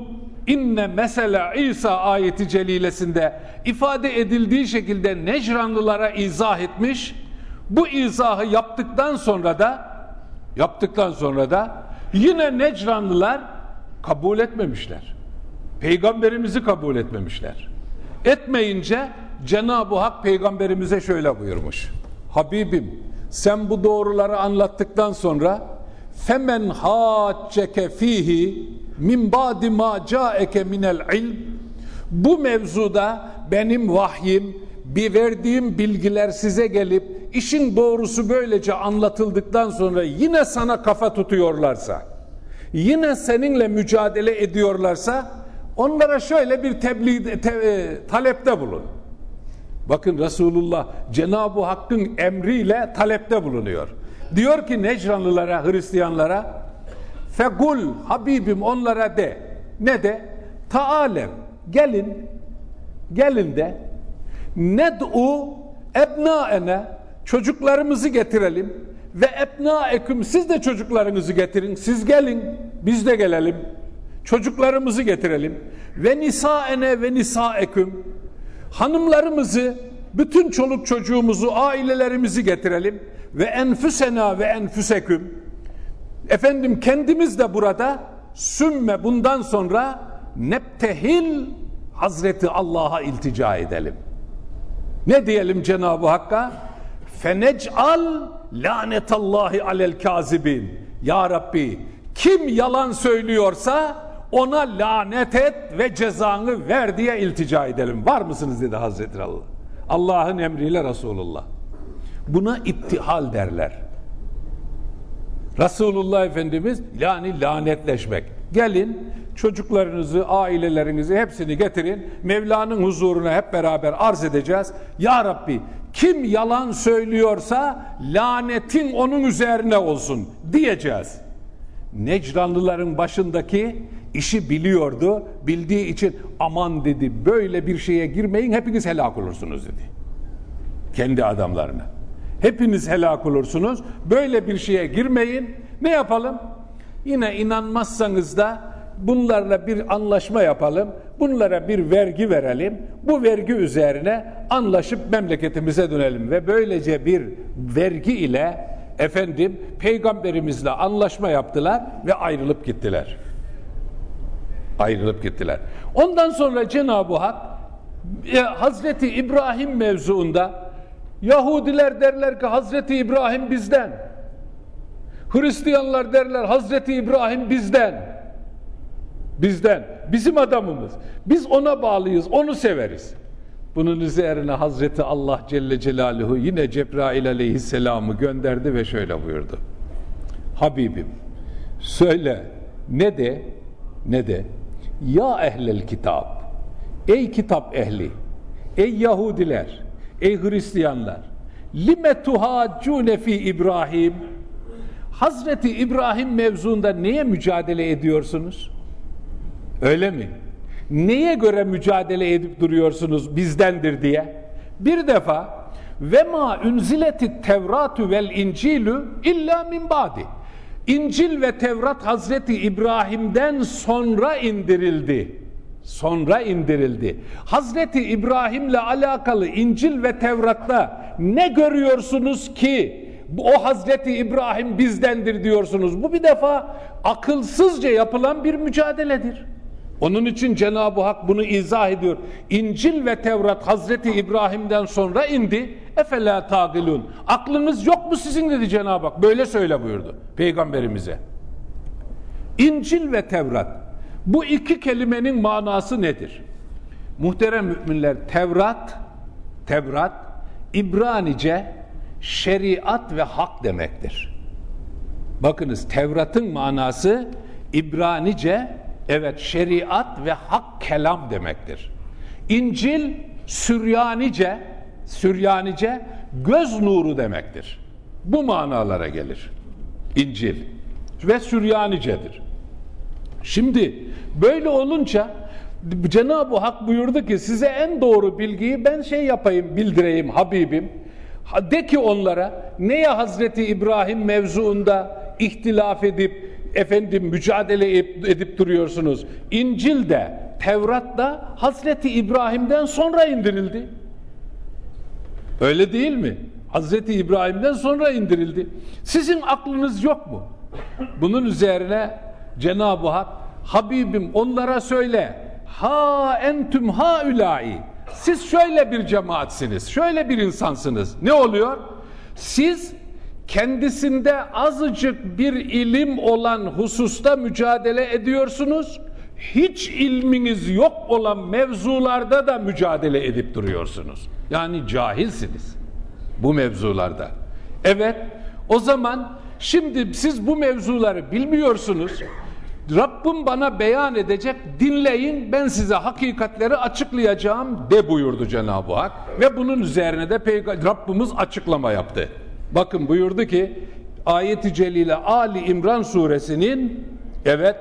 A: inne mesela İsa ayeti celilesinde ifade edildiği şekilde Necranlılara izah etmiş. Bu izahı yaptıktan sonra da yaptıktan sonra da yine Necranlılar kabul etmemişler. Peygamberimizi kabul etmemişler. Etmeyince Cenab-ı Hak peygamberimize şöyle buyurmuş. Habibim sen bu doğruları anlattıktan sonra femen hacceke fihi min ba'di ma ca'eke minel ilm bu mevzuda benim vahyim bir verdiğim bilgiler size gelip işin doğrusu böylece anlatıldıktan sonra yine sana kafa tutuyorlarsa yine seninle mücadele ediyorlarsa onlara şöyle bir tebliğ te, e, talepte bulun. Bakın Resulullah Cenab-ı Hakk'ın emriyle talepte bulunuyor. Diyor ki Necranlılara, Hristiyanlara Fegul Habibim onlara de. Ne de? Taalev. Gelin. Gelin de. Ned'u ebnaene. Çocuklarımızı getirelim. Ve ebnaeküm. Siz de çocuklarınızı getirin. Siz gelin. Biz de gelelim. Çocuklarımızı getirelim. Ve nisaene ve nisaeküm. Hanımlarımızı, bütün çoluk çocuğumuzu, ailelerimizi getirelim. Ve enfüsena ve enfüseküm Efendim kendimiz de burada sümme bundan sonra neptehil Hazreti Allah'a iltica edelim. Ne diyelim Cenab-ı Hakk'a? Fenec'al lanetallahi alel kazibin. Ya Rabbi kim yalan söylüyorsa ona lanet et ve cezanı ver diye iltica edelim. Var mısınız dedi Hazreti Allah. Allah'ın emriyle Resulullah. Buna ittihal derler. Resulullah Efendimiz yani lanetleşmek. Gelin çocuklarınızı, ailelerinizi hepsini getirin. Mevla'nın huzuruna hep beraber arz edeceğiz. Ya Rabbi kim yalan söylüyorsa lanetin onun üzerine olsun diyeceğiz. Necranlıların başındaki işi biliyordu. Bildiği için aman dedi böyle bir şeye girmeyin hepiniz helak olursunuz dedi. Kendi adamlarına. Hepiniz helak olursunuz. Böyle bir şeye girmeyin. Ne yapalım? Yine inanmazsanız da bunlarla bir anlaşma yapalım. Bunlara bir vergi verelim. Bu vergi üzerine anlaşıp memleketimize dönelim ve böylece bir vergi ile efendim peygamberimizle anlaşma yaptılar ve ayrılıp gittiler. Ayrılıp gittiler. Ondan sonra Cenab-ı Hak e, Hazreti İbrahim mevzuunda Yahudiler derler ki Hazreti İbrahim bizden. Hristiyanlar derler Hazreti İbrahim bizden. Bizden. Bizim adamımız. Biz ona bağlıyız, onu severiz. Bunun üzerine Hazreti Allah Celle Celaluhu yine Cebrail aleyhisselamı gönderdi ve şöyle buyurdu. Habibim söyle ne de ne de ya ehlel kitap ey kitap ehli ey Yahudiler ey Hristiyanlar lime tuhaccune fi İbrahim Hazreti İbrahim mevzuunda neye mücadele ediyorsunuz? Öyle mi? Neye göre mücadele edip duruyorsunuz bizdendir diye? Bir defa ve ma unzileti tevratu vel incilu illa min ba'di. İncil ve Tevrat Hazreti İbrahim'den sonra indirildi. Sonra indirildi. Hazreti İbrahim'le alakalı İncil ve Tevrat'ta ne görüyorsunuz ki o Hazreti İbrahim bizdendir diyorsunuz. Bu bir defa akılsızca yapılan bir mücadeledir. Onun için Cenab-ı Hak bunu izah ediyor. İncil ve Tevrat Hazreti İbrahim'den sonra indi. Efela tagilun. Aklınız yok mu sizin dedi Cenab-ı Hak. Böyle söyle buyurdu peygamberimize. İncil ve Tevrat. Bu iki kelimenin manası nedir? Muhterem müminler Tevrat, Tevrat İbranice şeriat ve hak demektir. Bakınız Tevrat'ın manası İbranice Evet şeriat ve hak kelam demektir. İncil Süryanice Süryanice göz nuru demektir. Bu manalara gelir. İncil ve Süryanicedir. Şimdi böyle olunca Cenab-ı Hak buyurdu ki size en doğru bilgiyi ben şey yapayım bildireyim Habibim. De ki onlara neye Hazreti İbrahim mevzuunda ihtilaf edip efendim mücadele edip duruyorsunuz. İncil de Tevrat da Hazreti İbrahim'den sonra indirildi. Öyle değil mi? Hazreti İbrahim'den sonra indirildi. Sizin aklınız yok mu? Bunun üzerine Cenab-ı Hak Habibim onlara söyle ha entüm ha ülai siz şöyle bir cemaatsiniz şöyle bir insansınız ne oluyor siz kendisinde azıcık bir ilim olan hususta mücadele ediyorsunuz. Hiç ilminiz yok olan mevzularda da mücadele edip duruyorsunuz. Yani cahilsiniz bu mevzularda. Evet, o zaman şimdi siz bu mevzuları bilmiyorsunuz. Rabbim bana beyan edecek, dinleyin ben size hakikatleri açıklayacağım de buyurdu Cenab-ı Hak. Ve bunun üzerine de Peygamber Rabbimiz açıklama yaptı. Bakın buyurdu ki ayeti celile Ali İmran suresinin evet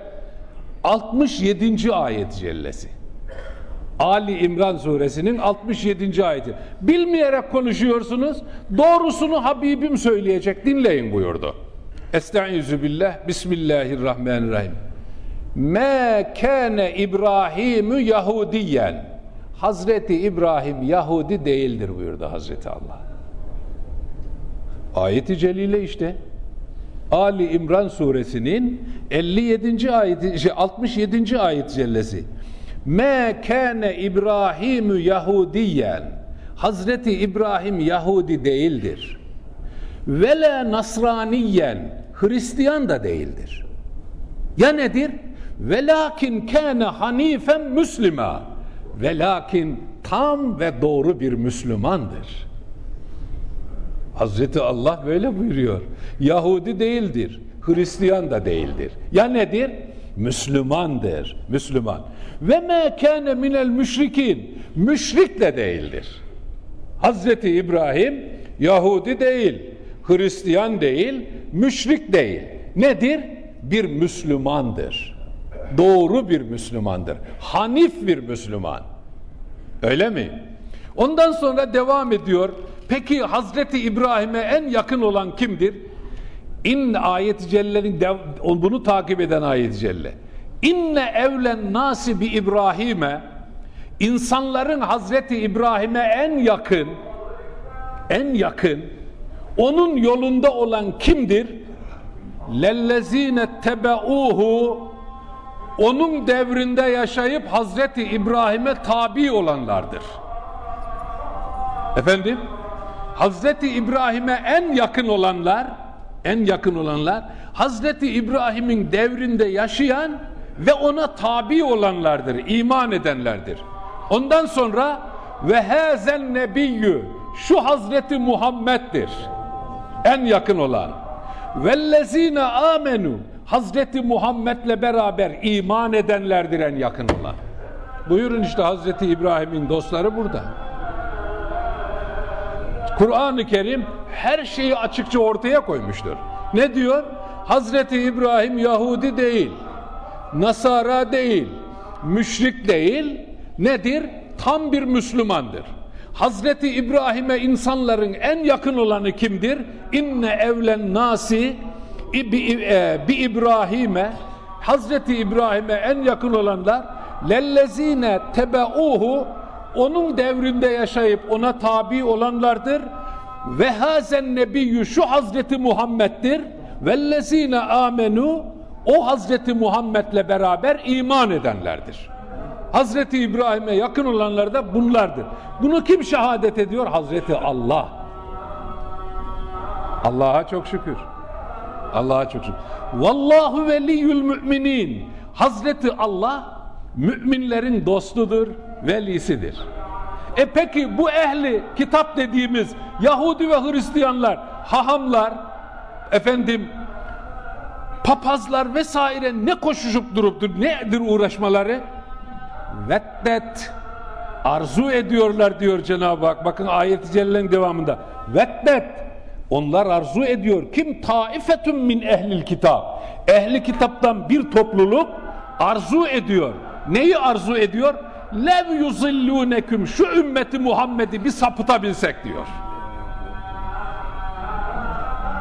A: 67. ayet cellesi. Ali İmran suresinin 67. ayeti. Bilmeyerek konuşuyorsunuz. Doğrusunu Habibim söyleyecek. Dinleyin buyurdu. Estaizu billah. Bismillahirrahmanirrahim. Ma kana İbrahimü Yahudiyen. Hazreti İbrahim Yahudi değildir buyurdu Hazreti Allah. Ayeti celile işte. Ali İmran suresinin 57. ayeti, şey 67. ayet cellesi. Me kâne İbrahimü Yahudiyen. Hazreti İbrahim Yahudi değildir. Ve la Nasraniyen. Hristiyan da değildir. Ya nedir? Velakin kâne hanifen müslima. Velakin tam ve doğru bir Müslümandır. Hazreti Allah böyle buyuruyor. Yahudi değildir, Hristiyan da değildir. Ya nedir? Müslümandır, Müslüman. Ve me kâne minel müşrikin, müşrik de değildir. Hazreti İbrahim Yahudi değil, Hristiyan değil, müşrik değil. Nedir? bir Müslümandır. Doğru bir Müslümandır. Hanif bir Müslüman. Öyle mi? Ondan sonra devam ediyor. Peki Hazreti İbrahim'e en yakın olan kimdir? İn ayet-i celle'nin bunu takip eden ayet-i celle. İnne evlen nasi bi İbrahim'e insanların Hazreti İbrahim'e en yakın en yakın onun yolunda olan kimdir? Lellezine tebeuhu onun devrinde yaşayıp Hazreti İbrahim'e tabi olanlardır. Efendim? Hazreti İbrahim'e en yakın olanlar en yakın olanlar Hazreti İbrahim'in devrinde yaşayan ve ona tabi olanlardır, iman edenlerdir. Ondan sonra ve hazen nebiyyü şu Hazreti Muhammed'dir. En yakın olan. Vellezine amenu Hazreti Muhammed'le beraber iman edenlerdir en yakın olan. Buyurun işte Hazreti İbrahim'in dostları burada. Kur'an-ı Kerim her şeyi açıkça ortaya koymuştur. Ne diyor? Hazreti İbrahim Yahudi değil, Nasara değil, müşrik değil, nedir? Tam bir Müslümandır. Hazreti İbrahim'e insanların en yakın olanı kimdir? İnne evlen nasi e, bi İbrahim'e Hazreti İbrahim'e en yakın olanlar lellezine tebeuhu onun devrinde yaşayıp ona tabi olanlardır ve hazen nebiyyü şu Hazreti Muhammed'dir vellezine amenu o Hazreti Muhammed'le beraber iman edenlerdir. Hazreti İbrahim'e yakın olanlar da bunlardır. Bunu kim şehadet ediyor? Hazreti Allah. Allah'a çok şükür. Allah'a çok şükür. Vallahu veliyyül müminin. Hazreti Allah müminlerin dostudur, velisidir. E peki bu ehli kitap dediğimiz Yahudi ve Hristiyanlar, hahamlar, efendim papazlar vesaire ne koşuşup duruptur, nedir uğraşmaları? Veddet arzu ediyorlar diyor Cenab-ı Hak. Bakın ayet-i celle'nin devamında. Veddet onlar arzu ediyor. Kim? Taifetun min ehlil kitap. Ehli kitaptan bir topluluk arzu ediyor. Neyi arzu ediyor? Lev yuzillûneküm şu ümmeti Muhammed'i bir sapıtabilsek diyor.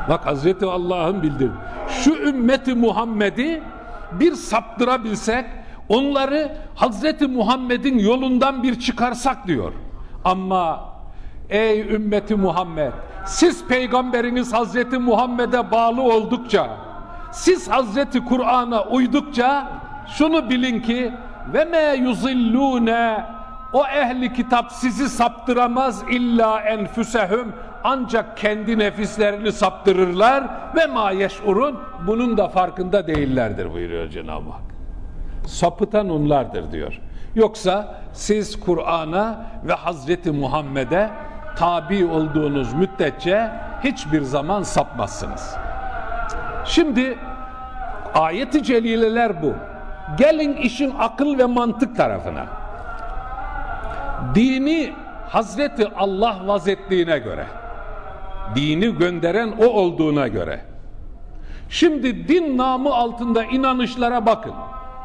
A: Bak Hazreti Allah'ın bildirdi. Şu ümmeti Muhammed'i bir saptırabilsek onları Hazreti Muhammed'in yolundan bir çıkarsak diyor. Ama ey ümmeti Muhammed siz peygamberiniz Hazreti Muhammed'e bağlı oldukça siz Hazreti Kur'an'a uydukça şunu bilin ki ve me yuzillune o ehli kitap sizi saptıramaz illa enfüsehum ancak kendi nefislerini saptırırlar ve ma yeş'urun bunun da farkında değillerdir buyuruyor Cenab-ı Hak. Sapıtan onlardır diyor. Yoksa siz Kur'an'a ve Hazreti Muhammed'e tabi olduğunuz müddetçe hiçbir zaman sapmazsınız. Şimdi ayeti celileler bu. Gelin işin akıl ve mantık tarafına. Dini Hazreti Allah vazettiğine göre, dini gönderen o olduğuna göre. Şimdi din namı altında inanışlara bakın.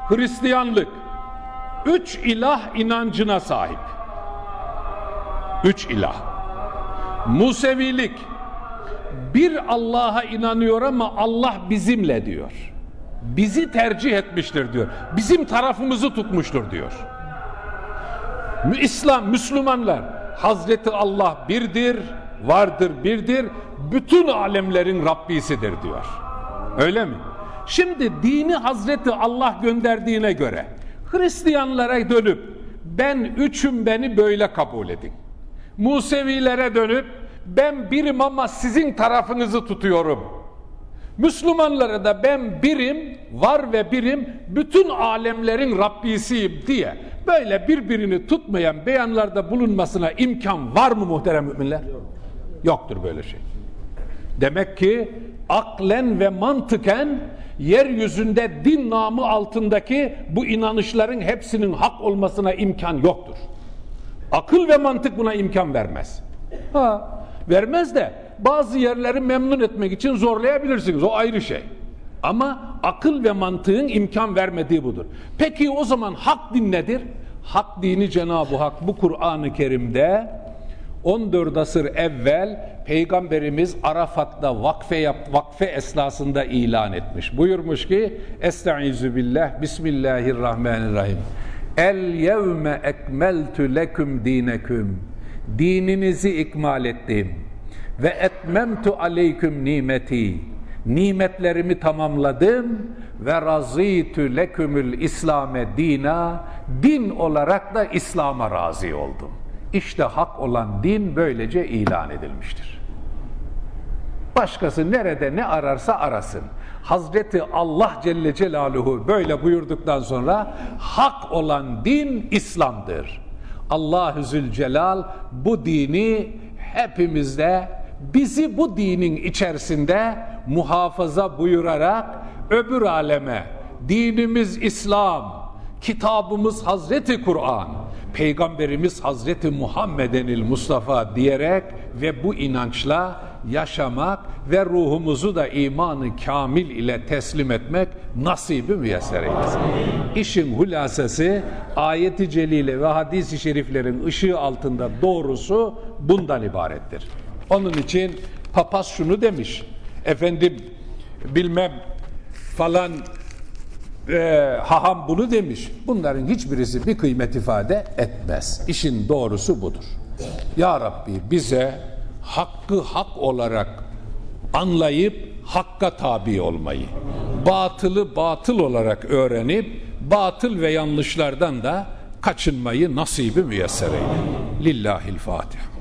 A: Hristiyanlık, üç ilah inancına sahip. Üç ilah. Musevilik, bir Allah'a inanıyor ama Allah bizimle diyor bizi tercih etmiştir diyor. Bizim tarafımızı tutmuştur diyor. İslam, Müslümanlar Hazreti Allah birdir, vardır birdir, bütün alemlerin Rabbisidir diyor. Öyle mi? Şimdi dini Hazreti Allah gönderdiğine göre Hristiyanlara dönüp ben üçüm beni böyle kabul edin. Musevilere dönüp ben birim ama sizin tarafınızı tutuyorum Müslümanlara da ben birim, var ve birim, bütün alemlerin Rabbisiyim diye böyle birbirini tutmayan beyanlarda bulunmasına imkan var mı muhterem müminler? Yok. Yoktur böyle şey. Demek ki aklen ve mantıken yeryüzünde din namı altındaki bu inanışların hepsinin hak olmasına imkan yoktur. Akıl ve mantık buna imkan vermez. Ha, vermez de bazı yerleri memnun etmek için zorlayabilirsiniz. O ayrı şey. Ama akıl ve mantığın imkan vermediği budur. Peki o zaman hak din nedir? Hak dini Cenab-ı Hak bu Kur'an-ı Kerim'de 14 asır evvel Peygamberimiz Arafat'ta vakfe yap, vakfe esnasında ilan etmiş. Buyurmuş ki Estaizu billah Bismillahirrahmanirrahim. El yevme ekmeltu leküm dineküm. Dininizi ikmal ettim. Ve etmemtu aleyküm nimeti. Nimetlerimi tamamladım ve razitü lekümül İslame dina. Din olarak da İslam'a razı oldum. İşte hak olan din böylece ilan edilmiştir. Başkası nerede ne ararsa arasın. Hazreti Allah Celle Celaluhu böyle buyurduktan sonra hak olan din İslam'dır. Allahü Zülcelal bu dini hepimizde bizi bu dinin içerisinde muhafaza buyurarak öbür aleme dinimiz İslam, kitabımız Hazreti Kur'an, Peygamberimiz Hazreti Muhammedenil Mustafa diyerek ve bu inançla yaşamak ve ruhumuzu da imanı kamil ile teslim etmek nasibi müyesser eylesin. İşin hulasesi ayeti celile ve hadisi şeriflerin ışığı altında doğrusu bundan ibarettir. Onun için papaz şunu demiş, efendim bilmem falan e, haham bunu demiş. Bunların hiçbirisi bir kıymet ifade etmez. İşin doğrusu budur. Ya Rabbi bize hakkı hak olarak anlayıp hakka tabi olmayı, batılı batıl olarak öğrenip batıl ve yanlışlardan da kaçınmayı nasibi müyesser eyle. Lillahil Fatiha.